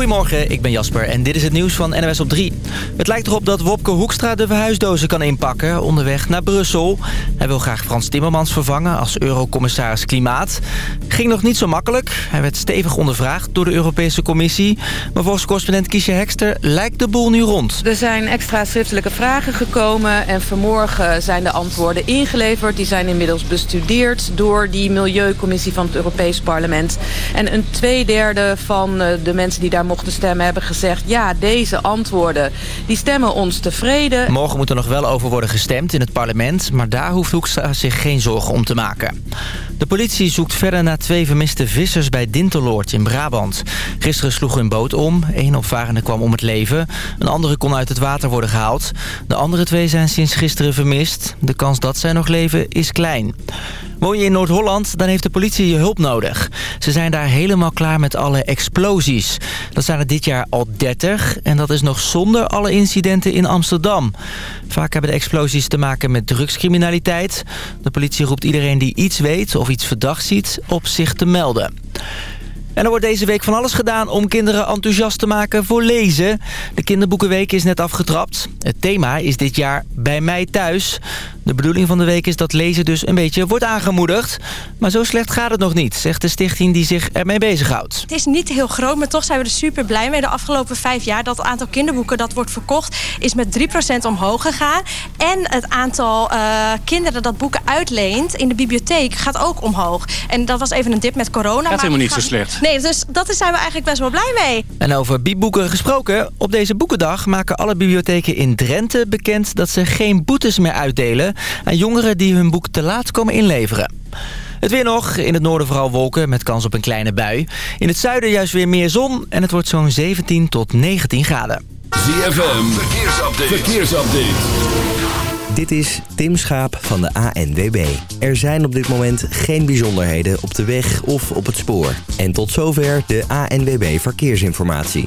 Goedemorgen, ik ben Jasper en dit is het nieuws van NWS op 3. Het lijkt erop dat Wopke Hoekstra de verhuisdozen kan inpakken onderweg naar Brussel. Hij wil graag Frans Timmermans vervangen als eurocommissaris Klimaat. Ging nog niet zo makkelijk. Hij werd stevig ondervraagd door de Europese Commissie. Maar volgens correspondent Kiesje Hekster lijkt de boel nu rond. Er zijn extra schriftelijke vragen gekomen en vanmorgen zijn de antwoorden ingeleverd. Die zijn inmiddels bestudeerd door die Milieucommissie van het Europees Parlement. En een tweederde van eh, de mensen die daar mochten stemmen hebben gezegd... ja, deze antwoorden die stemmen ons tevreden. Morgen moet er nog wel over worden gestemd in het parlement... maar daar hoeft Hoekstra zich geen zorgen om te maken. De politie zoekt verder naar twee vermiste vissers bij Dinteloord in Brabant. Gisteren sloeg hun boot om. Eén opvarende kwam om het leven. Een andere kon uit het water worden gehaald. De andere twee zijn sinds gisteren vermist. De kans dat zij nog leven is klein. Woon je in Noord-Holland, dan heeft de politie je hulp nodig. Ze zijn daar helemaal klaar met alle explosies. Dat zijn er dit jaar al 30 en dat is nog zonder alle incidenten in Amsterdam. Vaak hebben de explosies te maken met drugscriminaliteit. De politie roept iedereen die iets weet of iets verdacht ziet op zich te melden. En er wordt deze week van alles gedaan om kinderen enthousiast te maken voor lezen. De kinderboekenweek is net afgetrapt. Het thema is dit jaar Bij mij thuis. De bedoeling van de week is dat lezen dus een beetje wordt aangemoedigd. Maar zo slecht gaat het nog niet, zegt de stichting die zich ermee bezighoudt. Het is niet heel groot, maar toch zijn we er super blij mee. De afgelopen vijf jaar dat het aantal kinderboeken dat wordt verkocht... is met 3% omhoog gegaan. En het aantal uh, kinderen dat boeken uitleent in de bibliotheek gaat ook omhoog. En dat was even een dip met corona. Dat is helemaal niet zo slecht. Nee, dus dat zijn we eigenlijk best wel blij mee. En over bieboeken gesproken. Op deze boekendag maken alle bibliotheken in Drenthe bekend... dat ze geen boetes meer uitdelen aan jongeren die hun boek te laat komen inleveren. Het weer nog. In het noorden vooral wolken met kans op een kleine bui. In het zuiden juist weer meer zon en het wordt zo'n 17 tot 19 graden. ZFM, verkeersupdate. verkeersupdate. Dit is Tim Schaap van de ANWB. Er zijn op dit moment geen bijzonderheden op de weg of op het spoor. En tot zover de ANWB Verkeersinformatie.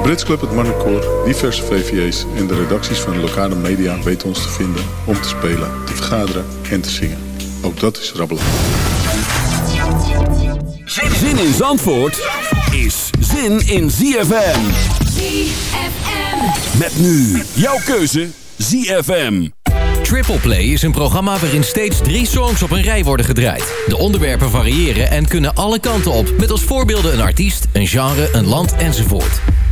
De Brits Club, het Marnecoor, diverse VVA's en de redacties van de lokale media weten ons te vinden om te spelen, te vergaderen en te zingen. Ook dat is rabbelen. Zin in Zandvoort is zin in ZFM. ZFM. Met nu jouw keuze ZFM. Triple Play is een programma waarin steeds drie songs op een rij worden gedraaid. De onderwerpen variëren en kunnen alle kanten op, met als voorbeelden een artiest, een genre, een land enzovoort.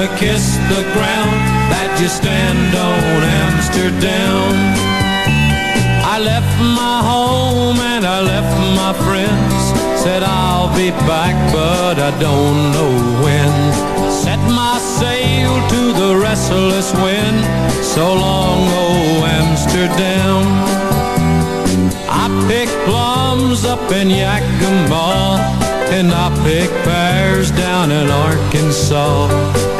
Gonna kiss the ground that you stand on, Amsterdam. I left my home and I left my friends. Said I'll be back, but I don't know when. Set my sail to the restless wind. So long, oh Amsterdam. I pick plums up in Yakima, and I pick pears down in Arkansas.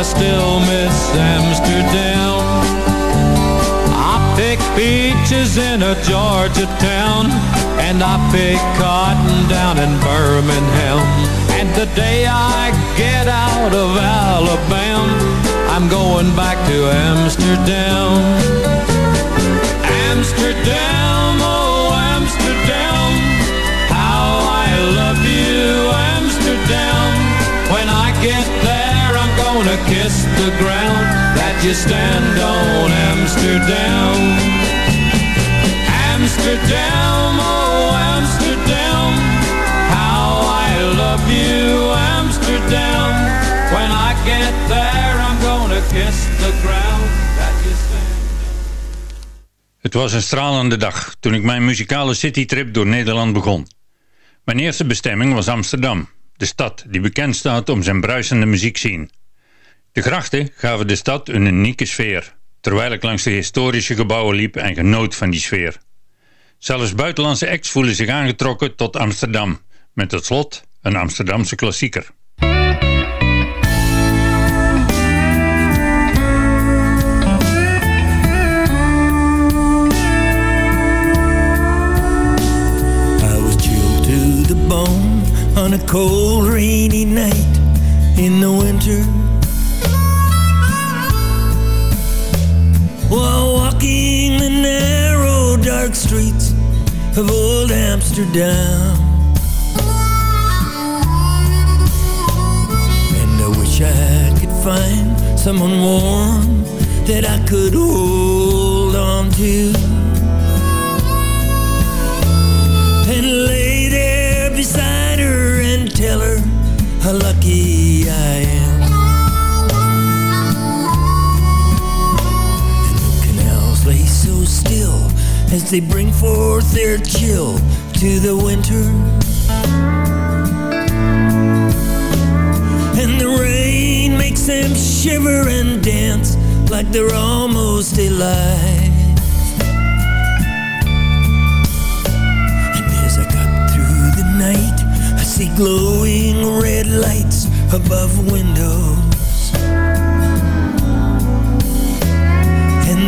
I still miss Amsterdam. I pick peaches in a Georgia town, and I pick cotton down in Birmingham. And the day I get out of Alabama, I'm going back to Amsterdam. Amsterdam, the ground that you stand on, Amsterdam. Amsterdam, oh Amsterdam, how I love you, Amsterdam. When I get there, I'm gonna kiss the ground that Het was een stralende dag toen ik mijn muzikale citytrip door Nederland begon. Mijn eerste bestemming was Amsterdam, de stad die bekend staat om zijn bruisende muziekscene. De grachten gaven de stad een unieke sfeer, terwijl ik langs de historische gebouwen liep en genoot van die sfeer. Zelfs buitenlandse acts voelen zich aangetrokken tot Amsterdam, met tot slot een Amsterdamse klassieker. On a cold rainy night in the winter. While walking the narrow dark streets of old Amsterdam. And I wish I could find someone warm that I could hold on to. and lay there beside her and tell her how lucky I am. Still as they bring forth their chill to the winter. And the rain makes them shiver and dance like they're almost alive. And As I got through the night, I see glowing red lights above windows.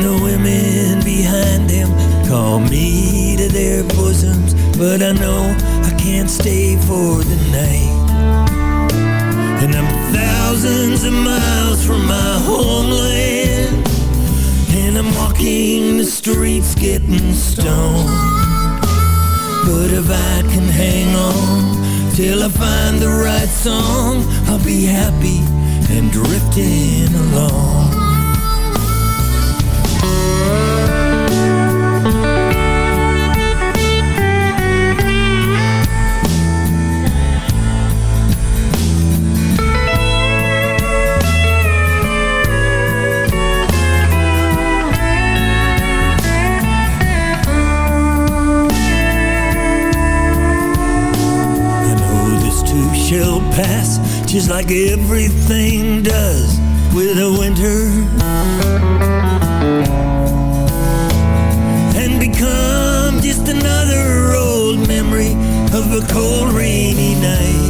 The women behind them call me to their bosoms, but I know I can't stay for the night. And I'm thousands of miles from my homeland, and I'm walking the streets getting stoned. But if I can hang on till I find the right song, I'll be happy and drifting along. Pass, just like everything does with a winter. And become just another old memory of a cold rainy night.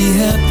Be happy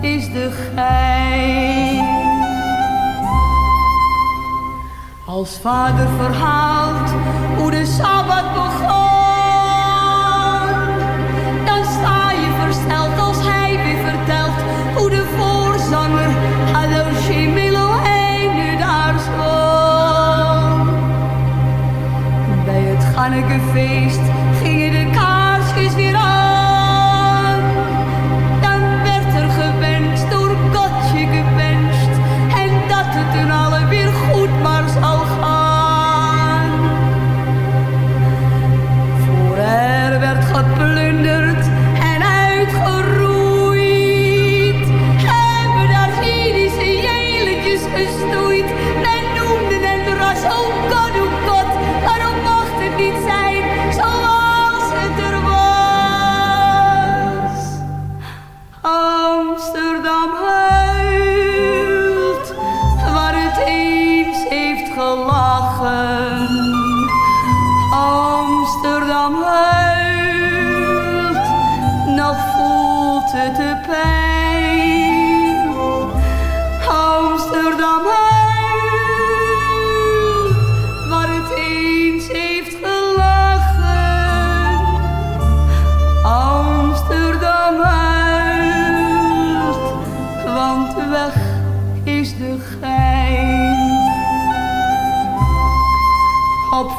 is de gein. Als vader verhaalt hoe de Sabbat begon, dan sta je versteld als hij weer vertelt hoe de voorzanger Hallo Shimilo nu daar stond. Bij het Gannekefeest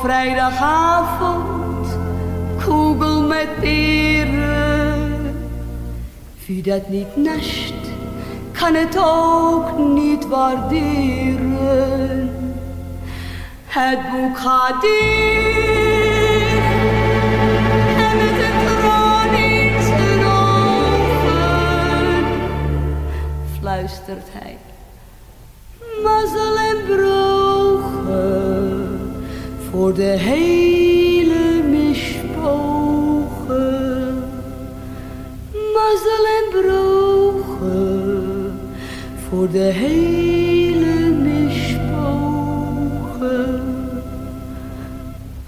vrijdagavond, kugel met peren. Wie dat niet nascht, kan het ook niet waarderen. Het boek gaat en met in zijn ogen fluistert hij. Mazzel en brogen voor de hele mispogen. Mazzel en brogen voor de hele mispogen.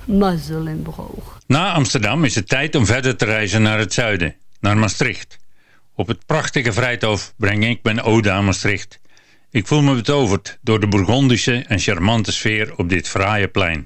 Mazzel en brogen. Na Amsterdam is het tijd om verder te reizen naar het zuiden, naar Maastricht. Op het prachtige Vrijthof breng ik mijn ode aan Maastricht. Ik voel me betoverd door de Bourgondische en charmante sfeer op dit fraaie plein.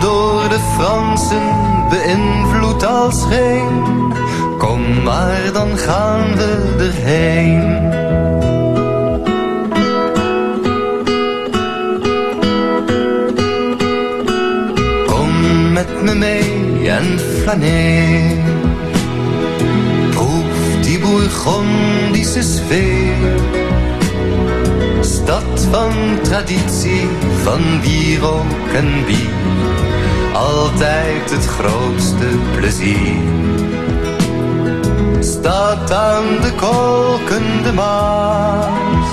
Door de Fransen beïnvloed als geen. Kom maar, dan gaan we erheen. Kom met me mee en flaneer. Proef die Bourgondische sfeer. Stad van traditie, van wierook en bier. Altijd het grootste plezier. Staat aan de kolkende Maas.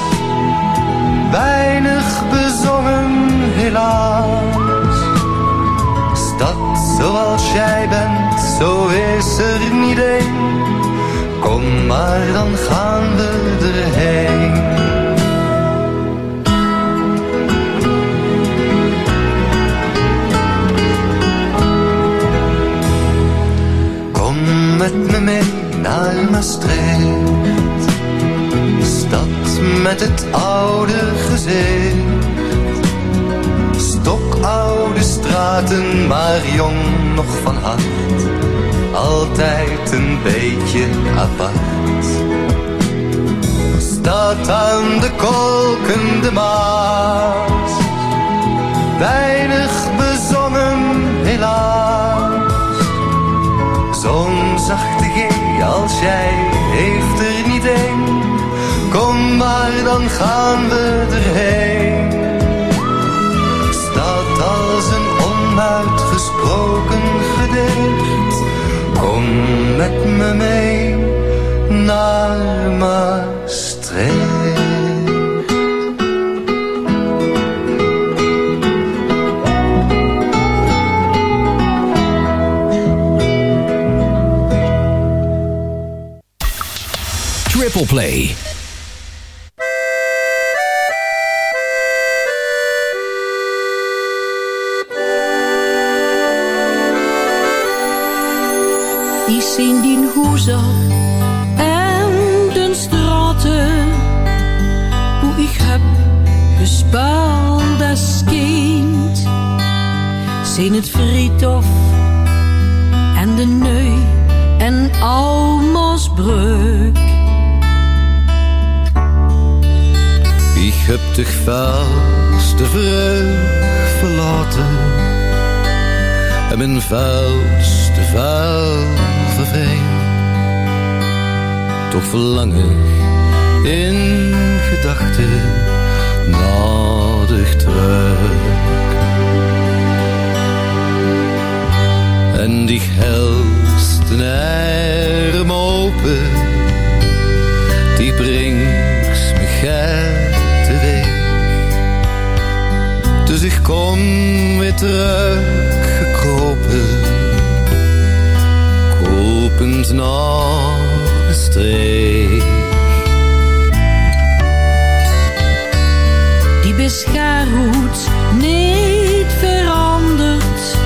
Weinig bezongen helaas. Stad zoals jij bent, zo is er niet één. Kom maar, dan gaan we erheen. Met me mee naar Maastricht. Stad met het oude gezicht. Stokoude straten, maar jong nog van hart. Altijd een beetje apart. Staat aan de kolkende maas. Weinig bezongen helaas. Zachte G als jij heeft er niet één. Kom maar, dan gaan we erheen. Staat als een onuitgesproken gedicht. Kom met me mee naar Maastricht. Play. Zien die hoezo en de straten, hoe ik heb gespeeld als kind. Zien het friedhof en de neu en Almasbrug. Ik heb de vreugd verlaten. En mijn vuist de vuil vervreemd Toch verlang ik in gedachten naar terug. En die helst arm open Die brengt Ik kom weer terug gekropen Kopend naar de streek Die beschaarhoed niet verandert.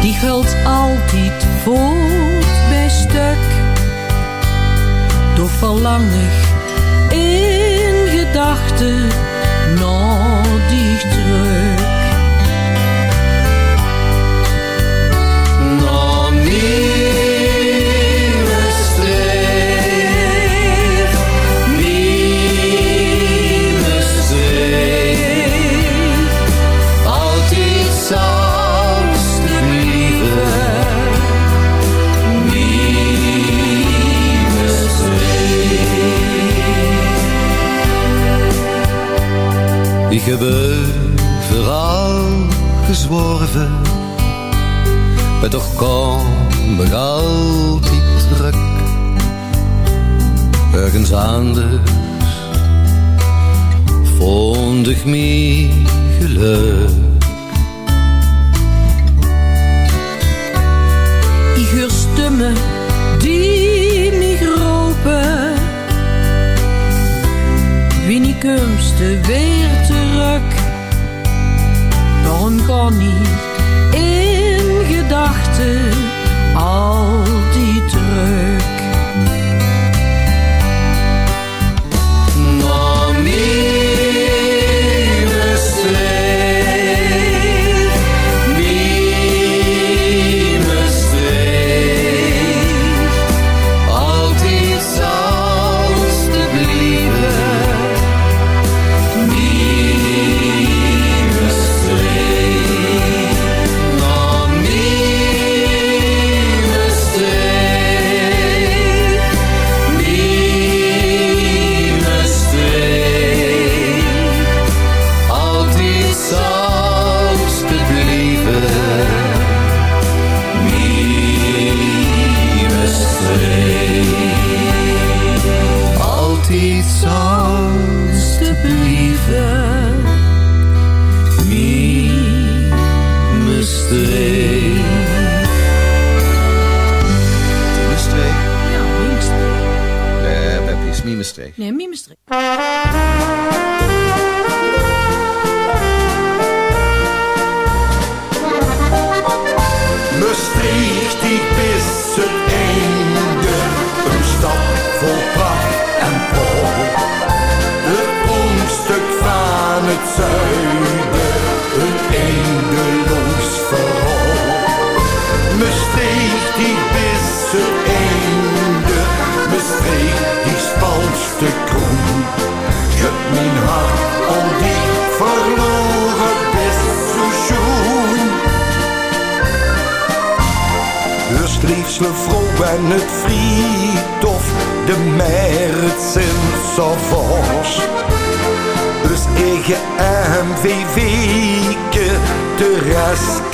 Die geldt altijd voort bij stuk. Door verlang ik in gedachten streek. Ik heb overal gezworven maar toch kom ik altijd terug. Ergens anders vond ik mij geluk. Ik hoor stemmen die mij roepen. Wie niet komst weer In gedachten al die druk.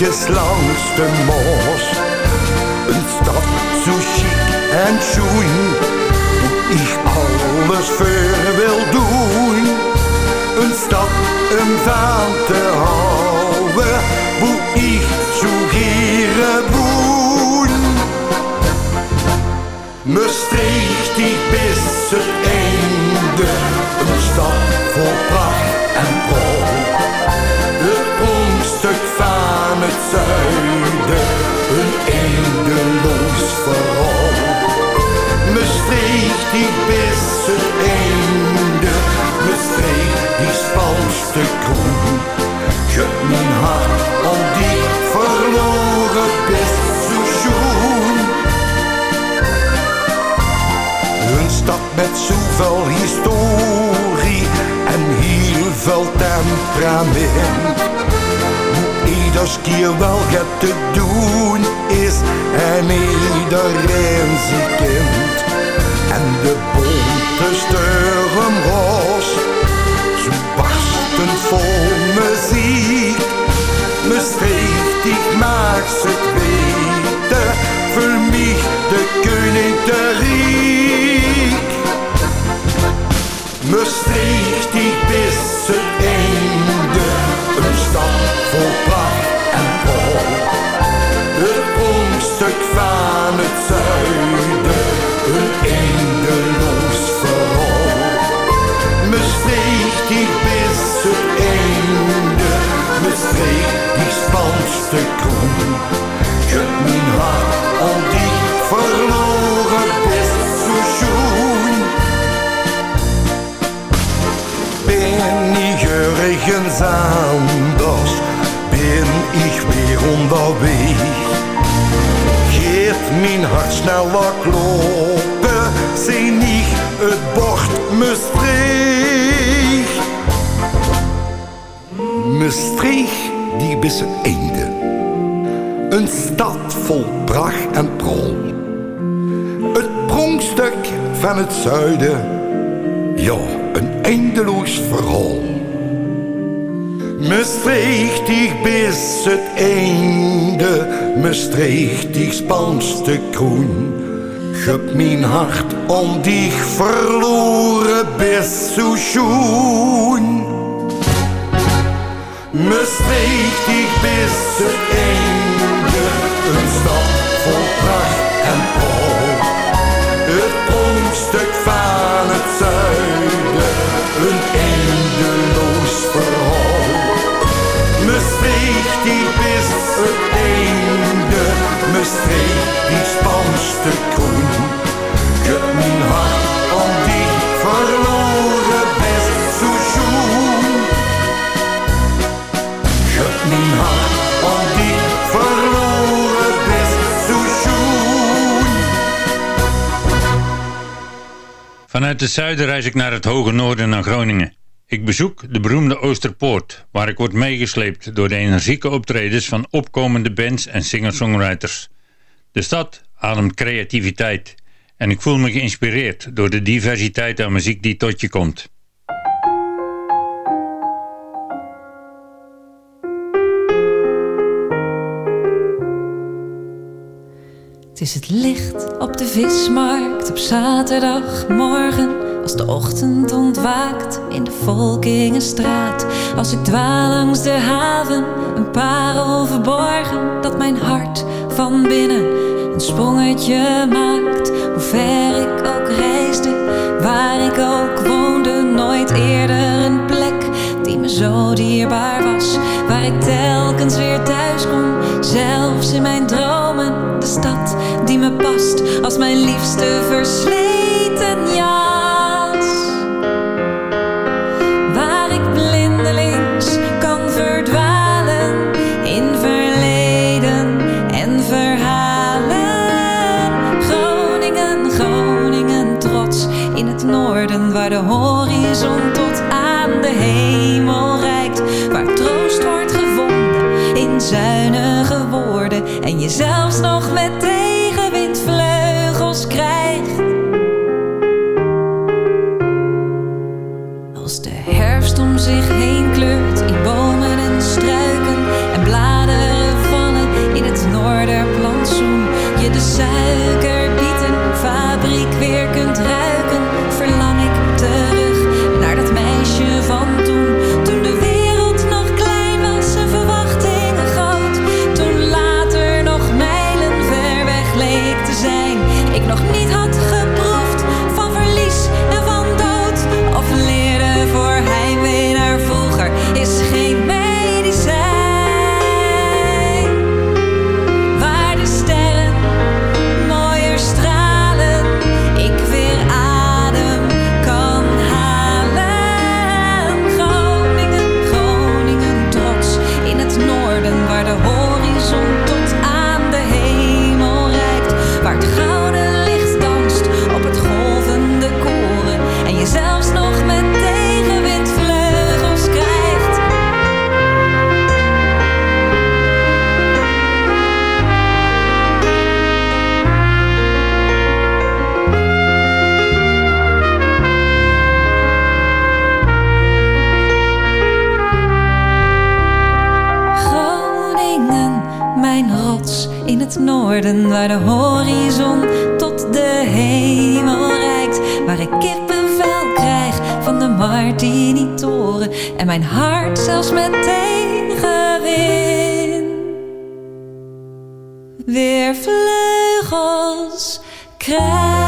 Restjes langs de met zoveel historie en heel veel temperament. Hoe ieders keer wel gaat te doen is en iedereen ze kent. En de bonte stormroos, zo barsten vol muziek. Ik maak ze weten, voor mij de koning te riek. Maastricht, ik is ergens anders, ben ik weer onderweg. Geert mijn hart sneller kloppen, zie niet het bord Maastricht. Maastricht, die is het einde. Een stad vol pracht en prol. Het pronkstuk van het zuiden. Ja, een eindeloos verhaal. Maastricht, ik is het einde. Maastricht, die spanste kroon. Gep mijn hart om die verloren best zo schoon. Maastricht, ik is het einde. Vanuit het zuiden reis ik naar het hoge noorden naar Groningen. Ik bezoek de beroemde Oosterpoort, waar ik word meegesleept door de energieke optredens van opkomende bands en singer-songwriters. De stad ademt creativiteit en ik voel me geïnspireerd door de diversiteit aan muziek die tot je komt. Is het licht op de vismarkt op zaterdagmorgen. Als de ochtend ontwaakt in de Volkingenstraat. Als ik dwaal langs de haven, een parel verborgen. Dat mijn hart van binnen een sprongetje maakt. Hoe ver ik ook reisde, waar ik ook woonde. Nooit eerder een plek die me zo dierbaar was waar ik telkens weer thuis kom. Zelfs in mijn dromen, de stad die me past als mijn liefste versleten jas. Waar ik blindelings kan verdwalen in verleden en verhalen. Groningen, Groningen, trots in het noorden waar de horizon. met tegenwind. Weer vleugels krijgen.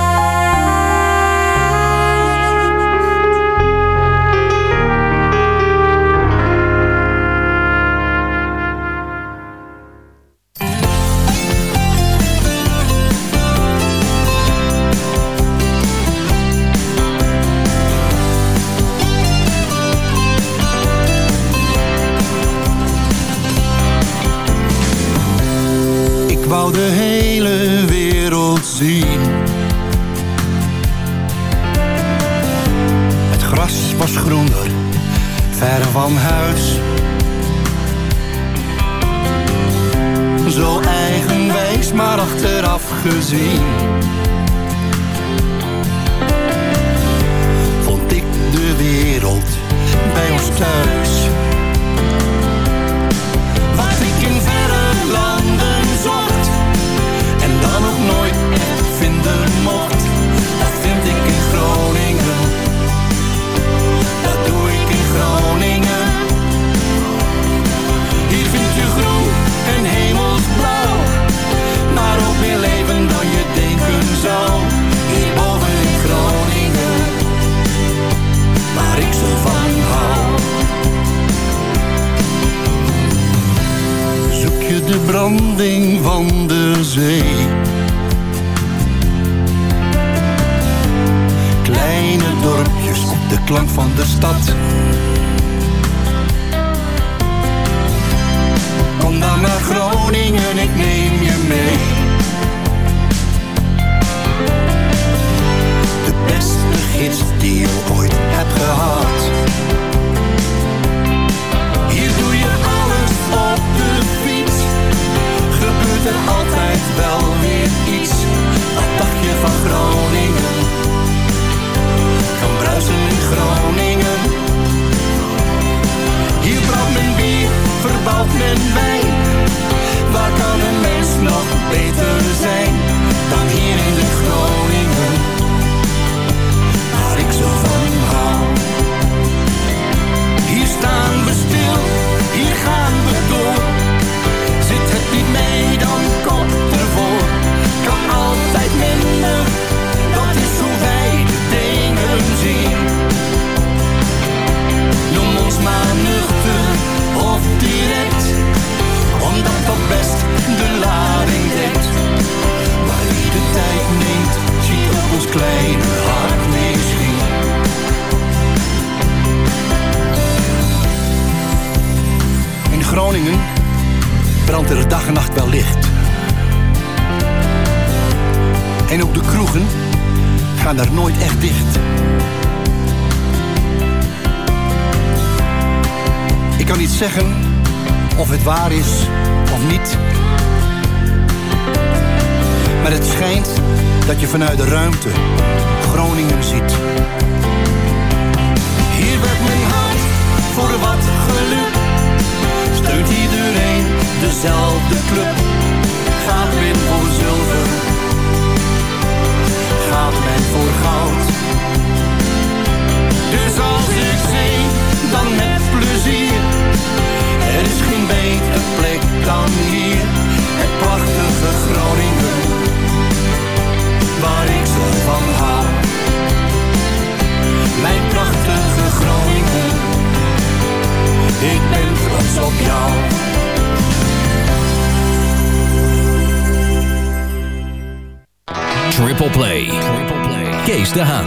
De Haan.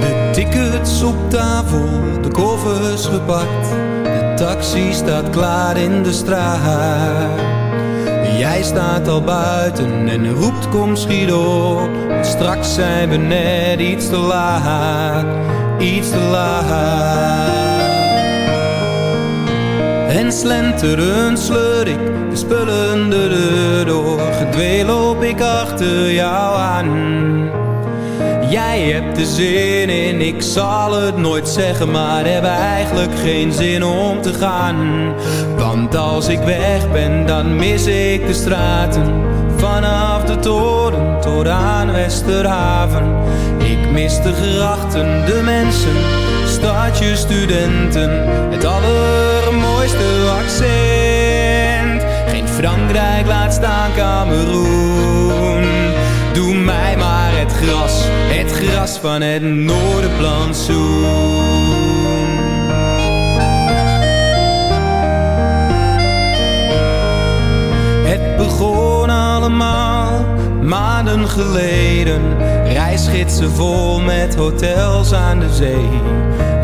De tickets op tafel, de koffers gepakt. De taxi staat klaar in de straat. Jij staat al buiten en roept kom schiet op. Straks zijn we net iets te laat, iets te laat. En slenterend sleur ik de spullen de deur door. Gedwee loop ik achter jou aan. Jij hebt de zin in, ik zal het nooit zeggen, maar heb eigenlijk geen zin om te gaan. Want als ik weg ben, dan mis ik de straten. Vanaf de toren tot aan Westerhaven. Ik mis de grachten, de mensen, stadje studenten. Het allermooiste accent. Geen Frankrijk, laat staan Cameroen. Doe mij maar het gras, het gras van het noordenplantsoen. Het begon allemaal maanden geleden. Reisgidsen vol met hotels aan de zee.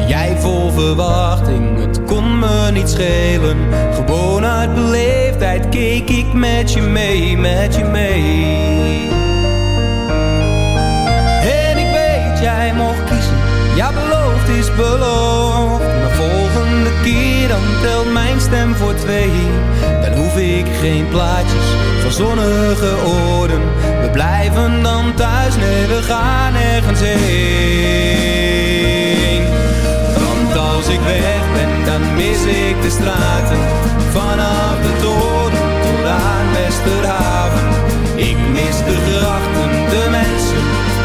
Jij vol verwachting, het kon me niet schelen. Gewoon uit beleefdheid keek ik met je mee, met je mee. En ik weet, jij mocht kiezen. Ja, beloofd is beloofd. Maar volgende keer dan telt mijn stem voor twee. Dan hoef ik geen plaatjes van zonnige oorden. Blijven dan thuis, nee, we gaan ergens heen. Want als ik weg ben, dan mis ik de straten. Vanaf de toren tot aan Westerhaven. Ik mis de grachten, de mensen,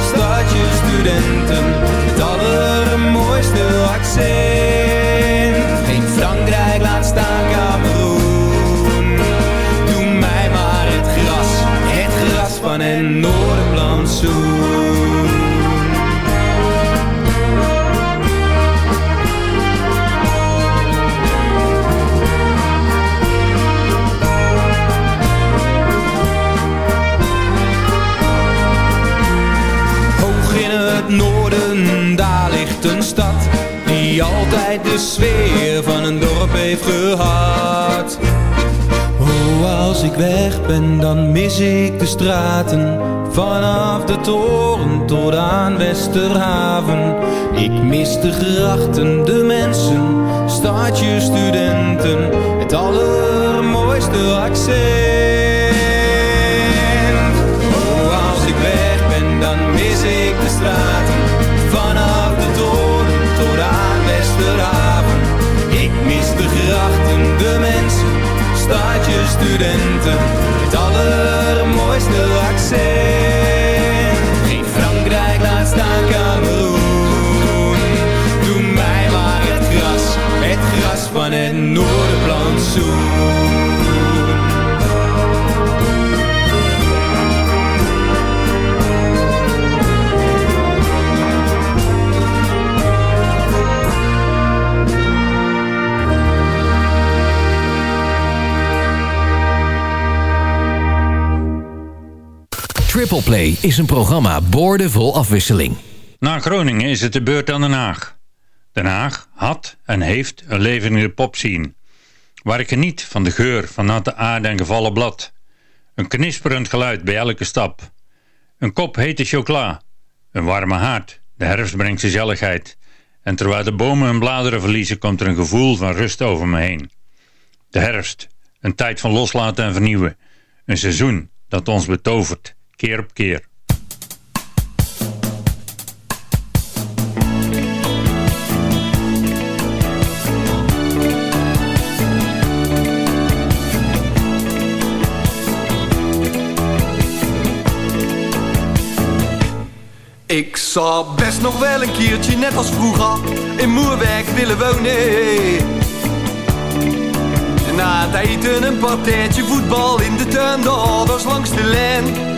stadje studenten. Het allermooiste accent. De sfeer van een dorp heeft gehad. Oh, als ik weg ben, dan mis ik de straten. Vanaf de toren tot aan Westerhaven. Ik mis de grachten, de mensen, stadje studenten. Het allermooiste accent. Oh, als ik weg ben, dan mis ik de straten. Vanaf de toren tot aan Westerhaven de mensen, stadje studenten Het allermooiste accent. Geen Frankrijk, laat staan Cameroen. Doe mij maar het gras, het gras van het Noorderplantsoen Gospelplay is een programma boordevol afwisseling. Na Groningen is het de beurt aan Den Haag. Den Haag had en heeft een levende popscene. Waar ik geniet van de geur van natte aarde en gevallen blad. Een knisperend geluid bij elke stap. Een kop hete chocola. Een warme haard. De herfst brengt gezelligheid. En terwijl de bomen hun bladeren verliezen komt er een gevoel van rust over me heen. De herfst. Een tijd van loslaten en vernieuwen. Een seizoen dat ons betovert, keer op keer. Ik zou best nog wel een keertje, net als vroeger, in Moerwerk willen wonen. Na het eten een partijtje voetbal in de tuin, de langs de lijn.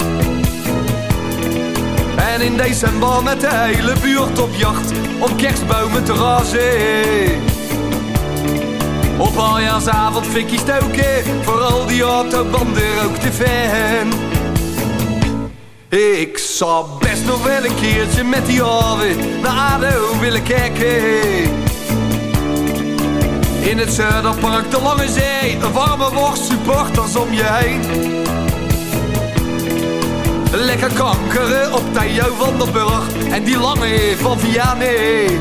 In december met de hele buurt op jacht, op kerstbomen te razen. Op aljaarsavond fikkie stoken, vooral die autobanden ook te fan. Ik zou best nog wel een keertje met die alweer naar ADO willen kijken. In het Zuiderpark, de Lange Zee, een warme worst, supporters om je heen. Lekker kankeren op Theo van der Burg en die lange van Vianney.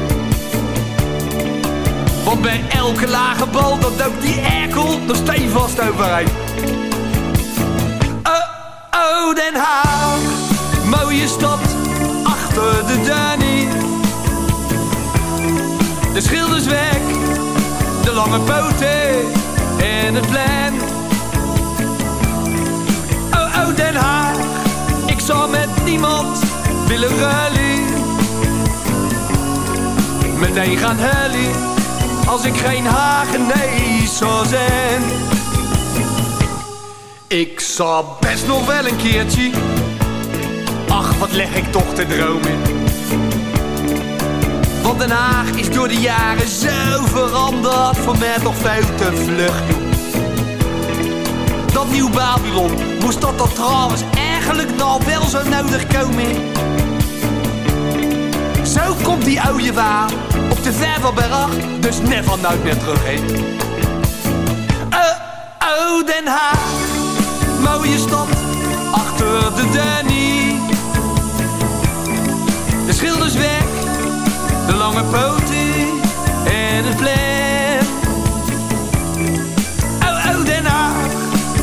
Want bij elke lage bal, dat ook die erkel nog stevast overheen. Oh, oh, Den Haag, mooie stad, achter de Danny. De schilders weg de lange poten en het plein. Zou met niemand willen. Meteen gaan huilen, als ik geen Hagenees zou zijn. Ik zou best nog wel een keertje, ach, wat leg ik toch te dromen. Want Den Haag is door de jaren zo veranderd, voor mij toch veel te vlug. Dat nieuw Babylon, moest dat dan trouwens eigenlijk nou wel zo nodig komen? Zo komt die oude waar op de Vervelberg, dus never nooit meer terug heen. Oh, oh, Den Haag, mooie stad, achter de Danny. De schilders weg de lange poten en het plan. Oh, oh, Den Haag,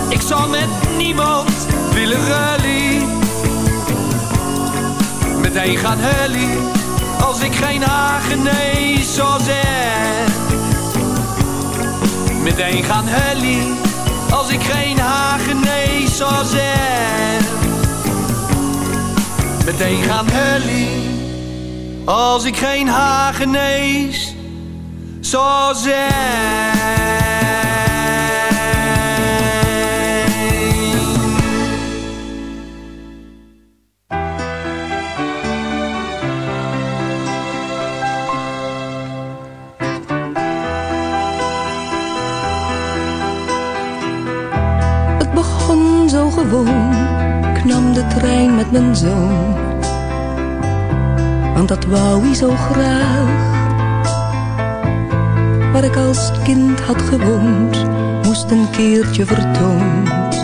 ik zal met niemand willen rally. Meteen gaan hullie, als ik geen Hagenees zou zijn. Meteen gaan hullie, als ik geen Hagenees zou zijn. Meteen gaan hullie als ik geen Hagenees zou zijn. Gewoon, de trein met mijn zoon want dat wou hij zo graag. Waar ik als kind had gewoond, moest een keertje vertoond.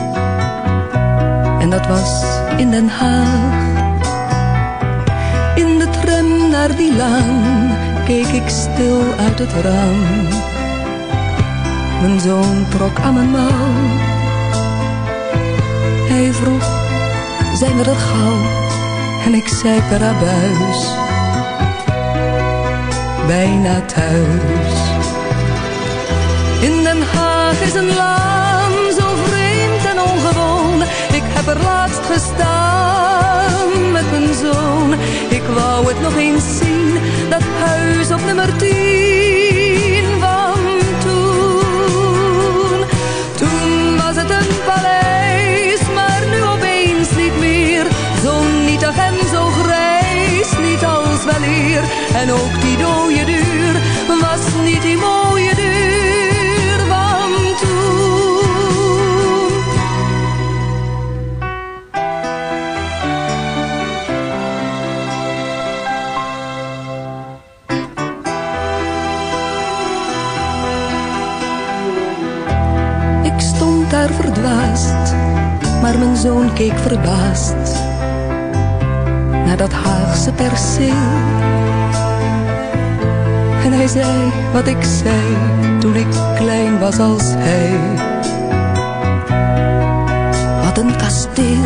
En dat was in Den Haag. In de tram naar die laan, keek ik stil uit het raam. Mijn zoon trok aan mijn mouw. Hij vroeg, zijn we er gauw? En ik zei per bijna thuis. In Den Haag is een laan zo vreemd en ongewoon. Ik heb er laatst gestaan met mijn zoon. Ik wou het nog eens zien, dat huis op nummer tien van toen. Toen was het een paleis, wel eer. En ook die dode duur was niet die mooie duur van toen. Ik stond daar verdwaasd, maar mijn zoon keek verbaasd naar dat Haagse perceel. En hij zei wat ik zei toen ik klein was als hij. Wat een kasteel.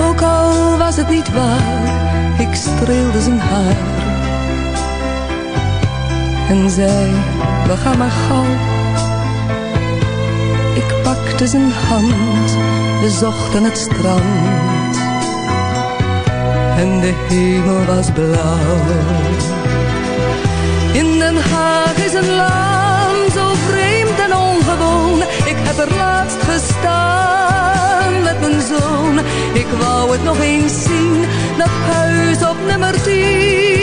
Ook al was het niet waar, ik streelde zijn haar. En zei, we gaan maar gauw. Ik pakte zijn hand, we zochten het strand. En de hemel was blauw. In Den Haag is een land zo vreemd en ongewoon. Ik heb er laatst gestaan met mijn zoon. Ik wou het nog eens zien, dat huis op nummer 10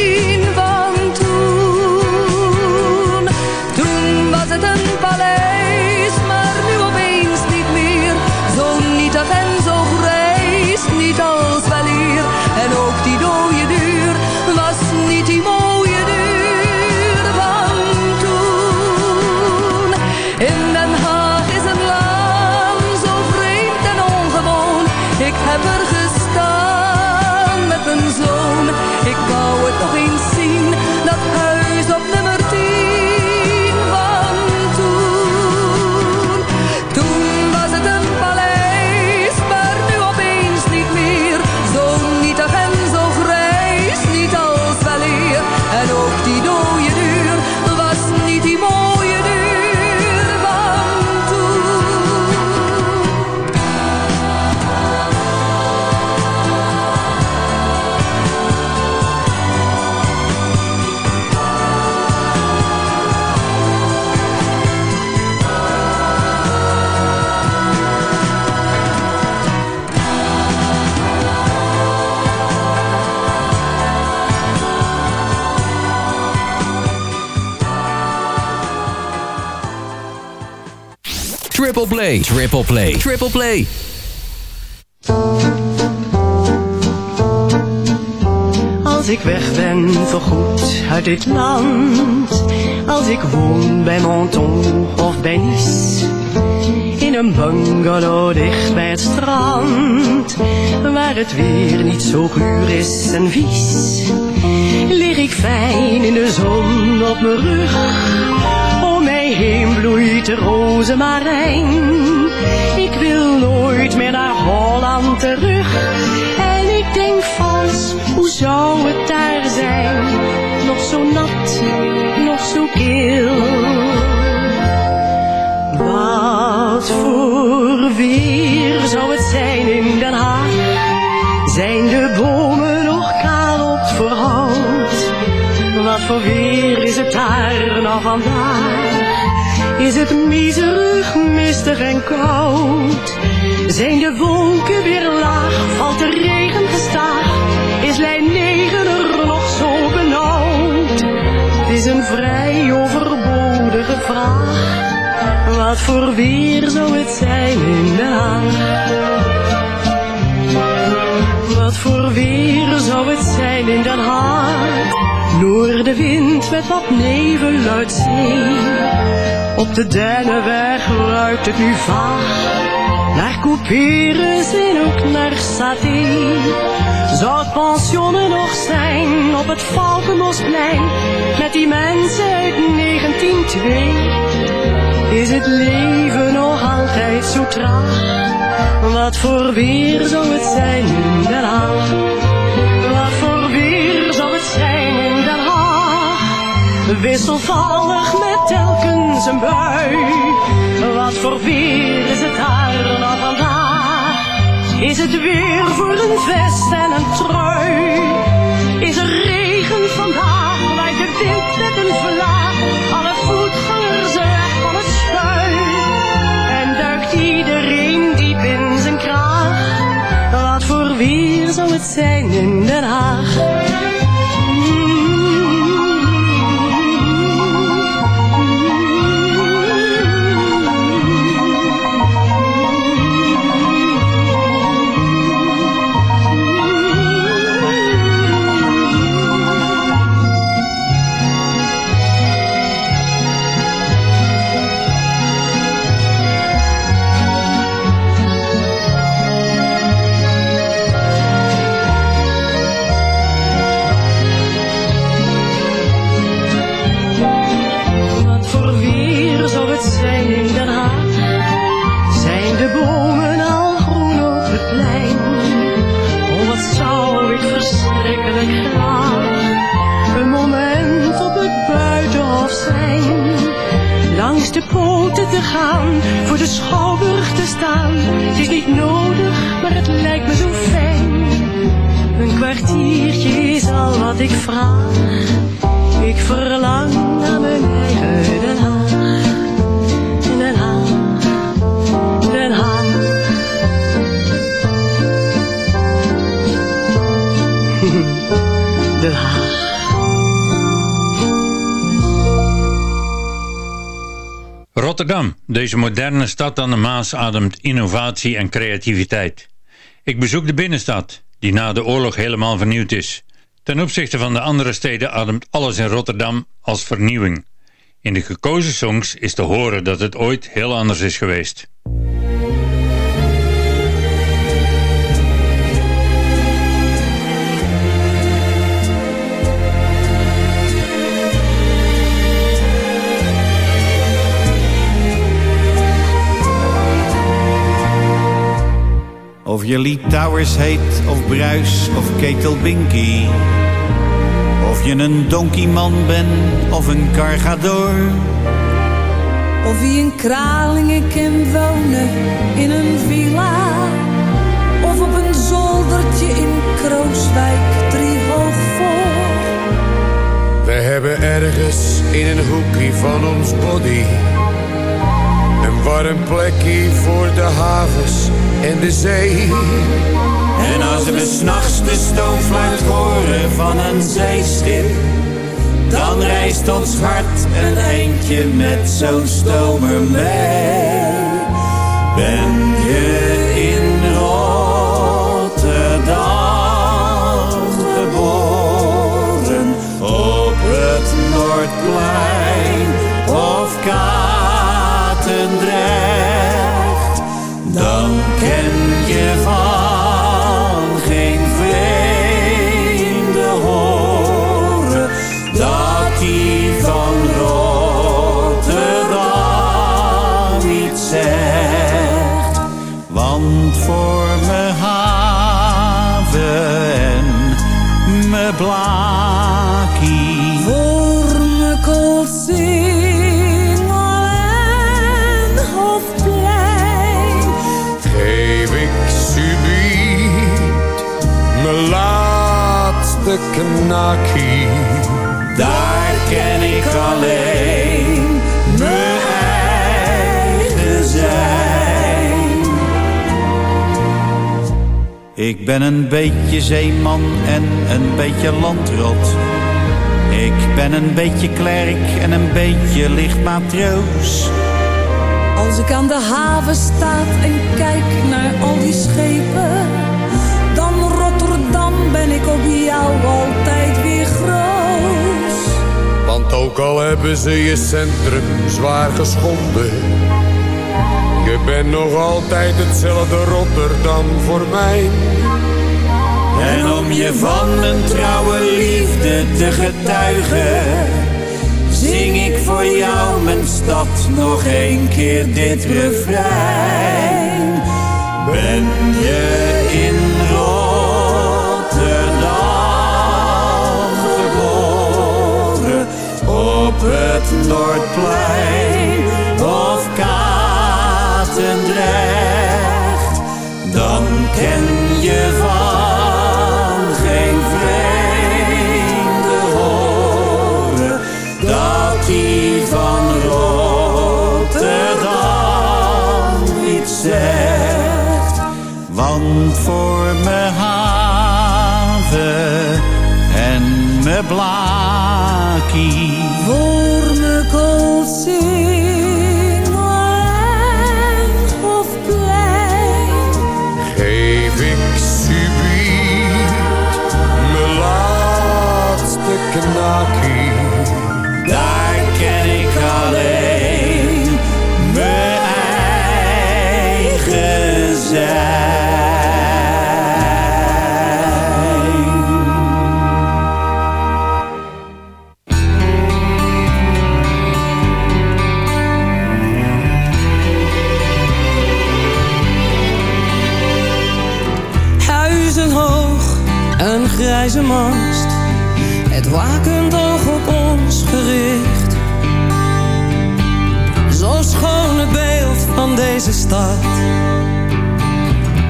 Triple Play, Triple Play, Triple Play. Als ik weg ben voorgoed uit dit land. Als ik woon bij Menton of bij Nice. In een bungalow dicht bij het strand. Waar het weer niet zo guur is en vies. Lig ik fijn in de zon op mijn rug heen bloeit de rozemarijn Ik wil nooit meer naar Holland terug En ik denk vals, hoe zou het daar zijn? Nog zo nat, nog zo kil Wat voor weer zou het zijn in Den Haag? Zijn de bomen nog kaal op voor hout? Wat voor weer is het daar nou vandaag? Is het miserig, mistig en koud? Zijn de wolken weer laag? Valt de regen gestaag? Is lijn 9 er nog zo benauwd? Het is een vrij overbodige vraag. Wat voor weer zou het zijn in Den Haag? Wat voor weer zou het zijn in Den Haag? Noordenwind met wat nevel uit zee. Op de Dennenweg ruikt het nu vaag. Naar couperus en ook naar saté. Zou het pensionnen nog zijn op het Valkenbosplein? Met die mensen uit 1902. Is het leven nog altijd zo traag? Wat voor weer zou het zijn in Den? Wisselvallig met telkens een bui. Wat voor weer is het daar nou vandaag? Is het weer voor een vest en een trui? Is er regen vandaag? Waait de wind met een vlaag? Alle voetgangers weg van het spuit. En duikt iedereen diep in zijn kraag? Wat voor weer zou het zijn in Den Haag? Poten te gaan, voor de schouwburg te staan. Het is niet nodig, maar het lijkt me zo fijn. Een kwartiertje is al wat ik vraag. Ik verlang Rotterdam, deze moderne stad aan de Maas ademt innovatie en creativiteit. Ik bezoek de binnenstad, die na de oorlog helemaal vernieuwd is. Ten opzichte van de andere steden ademt alles in Rotterdam als vernieuwing. In de gekozen songs is te horen dat het ooit heel anders is geweest. Of je Lee Towers heet, of Bruis, of Ketelbinky. Of je een donkeyman bent, of een cargador. Of wie een Kralingen kan wonen in een villa. Of op een zoldertje in Krooswijk, drie hoog voor. We hebben ergens in een hoekje van ons body een warm plekje voor de havens en de zee. En als we s'nachts de stoomfluit horen van een zeeschip, dan reist ons hart een eindje met zo'n stomer mee. Ben je me blaakie. Voor me Koolsingel en Hofplein. Geef ik subiet mijn laatste knakkie. Ik ben een beetje zeeman en een beetje landrot. Ik ben een beetje klerk en een beetje licht matroos. Als ik aan de haven sta en kijk naar al die schepen, dan Rotterdam ben ik op jou altijd weer groot. Want ook al hebben ze je centrum zwaar geschonden. Je bent nog altijd hetzelfde Rotterdam voor mij. En om je van mijn trouwe liefde te getuigen, zing ik voor jou mijn stad nog een keer dit refrein. Ben je in Rotterdam geboren, op het Noordplein of Katendrecht, dan ken Voor me haven en me blaakie. Voor me Koolsingel en Hofplein. Geef ik subiet mijn laatste knakkie.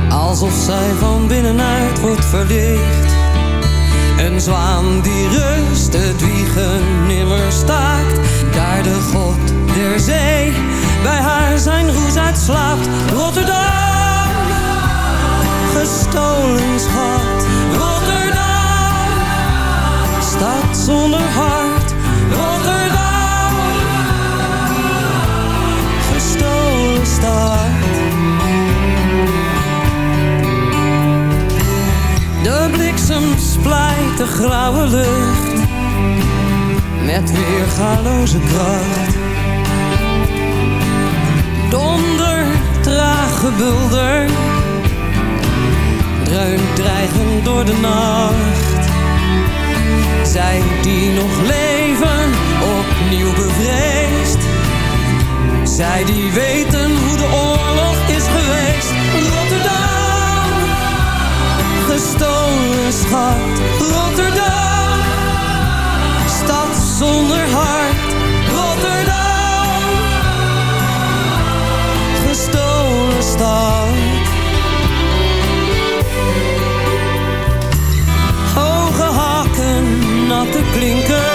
Alsof zij van binnenuit wordt verlicht. Een zwaan die rust, het wiegen nimmer staakt. Daar de god der zee bij haar zijn roes uitslaapt. Rotterdam, gestolen schat. Rotterdam, stad zonder hart. De grauwe lucht met weergaloze kracht. Donder, traag gebulder, dreunt dreigend door de nacht. Zij die nog leven, opnieuw bevreesd. Zij die weten hoe de oorlog is geweest. Rotterdam, gestolen schat. Rotterdam, stad zonder hart. Rotterdam, gestolen stad. Hoge hakken, natte klinkers.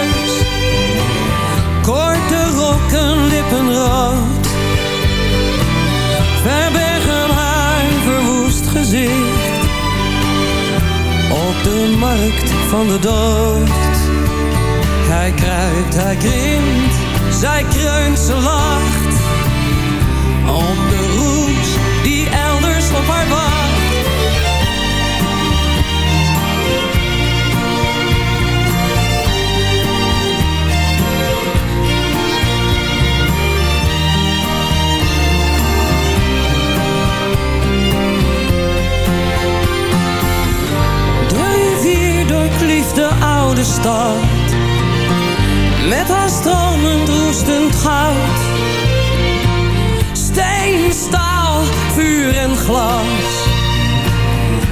De markt van de dood. Hij kruipt, hij krimpt, zij kreunt, ze lacht. Op de roes die elders op haar wacht. Stad. Met haar stromend roestend goud. Steen, staal, vuur en glas.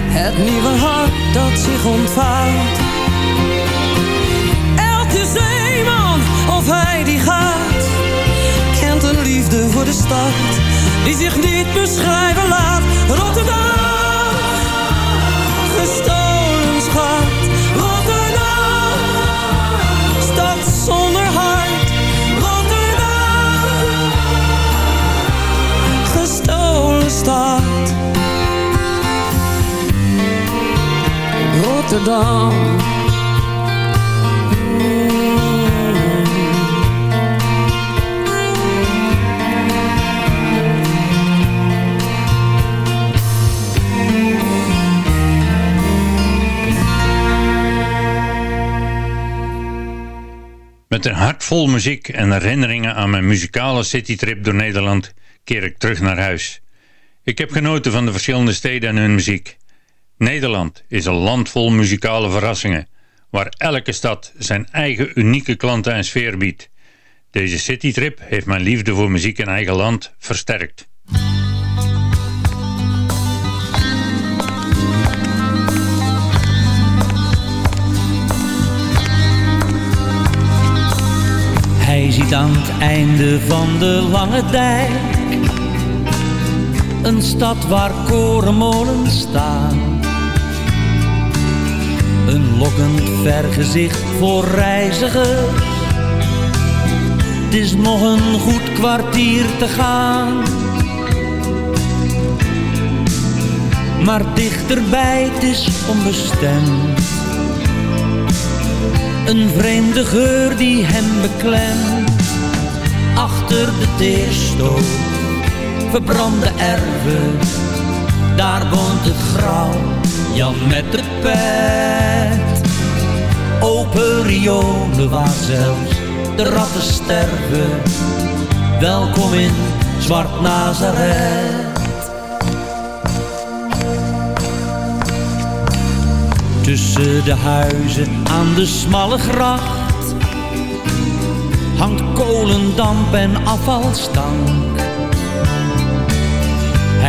Het nieuwe hart dat zich ontvouwt. Elke zeeman of hij die gaat Kent een liefde voor de stad Die zich niet beschrijven laat. Rotterdam Met een hart vol muziek en herinneringen aan mijn muzikale citytrip door Nederland keer ik terug naar huis. Ik heb genoten van de verschillende steden en hun muziek. Nederland is een land vol muzikale verrassingen, waar elke stad zijn eigen unieke klanten en sfeer biedt. Deze citytrip heeft mijn liefde voor muziek in eigen land versterkt. Hij ziet aan het einde van de lange dijk Een stad waar korenmolens staan Een lokkend vergezicht voor reizigers Het is nog een goed kwartier te gaan Maar dichterbij, het is onbestemd een vreemde geur die hem beklemt. Achter de teerstoof, verbrande erven. Daar woont het grauw, Jan met de pet. Open riolen waar zelfs de ratten sterven. Welkom in Zwart Nazareth. Tussen de huizen aan de smalle gracht Hangt kolendamp en afvalstank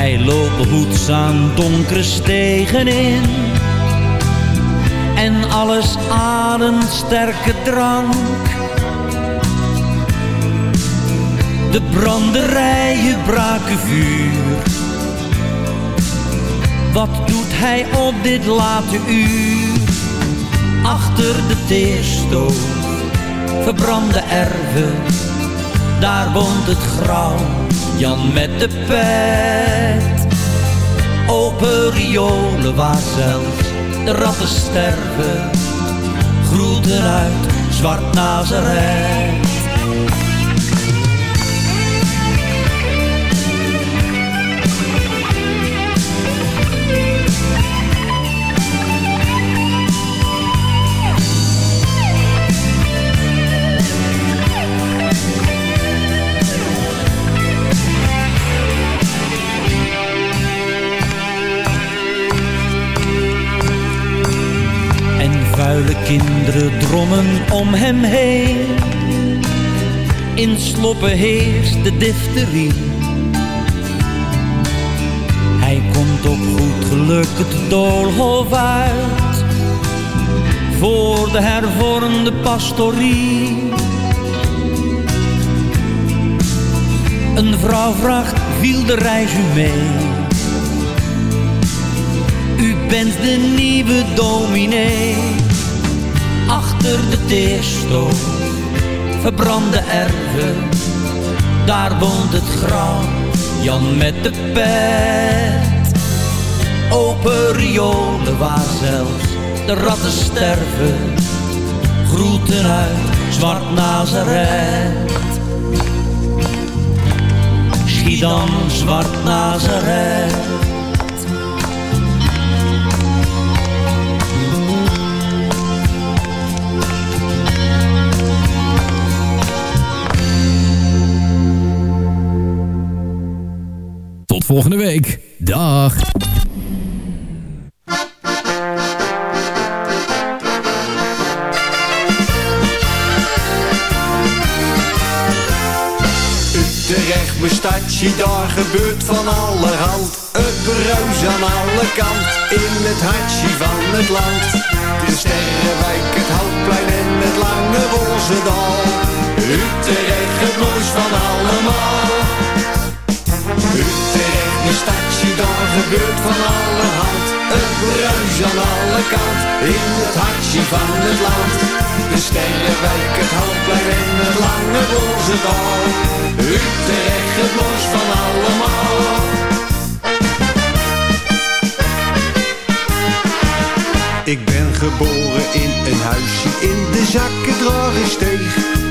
Hij loopt behoedzaam donkere stegen in En alles ademt sterke drank De branderijen braken vuur. Wat doet hij op dit late uur? Achter de teerstoof, verbrande erven. Daar woont het grauw, Jan met de pet. Open riolen waar zelfs de ratten sterven. Groeten uit Zwart Nazareth. Kinderen drommen om hem heen. In sloppen heerst de difterie. Hij komt op goed geluk het doolhof uit. Voor de hervormde pastorie. Een vrouw vraagt, viel de reis u mee? U bent de nieuwe dominee achter de teerstoof, verbrande erven. Daar woont het grauw, Jan met de pet. Open riolen waar zelfs de ratten sterven. Groeten uit Zwart Nazareth. Schiedam, Zwart Nazareth. Volgende week. Dag. Utrecht, mijn stadje, daar gebeurt van allerhand. Het bruis aan alle kant, in het hartje van het land. De Sterrenwijk, het Houtplein en het Lange Rozendaal. Utrecht, het mooist van allemaal. Utrecht, mijn stadje, daar gebeurt van alle hand. Het bruis aan alle kant, in het hartje van het land. De Sterrenwijk, het Houtplein en het Lange Rozendaal. Utrecht, het mooist van allemaal. Ik ben geboren in een huisje in de Zakkendragensteeg.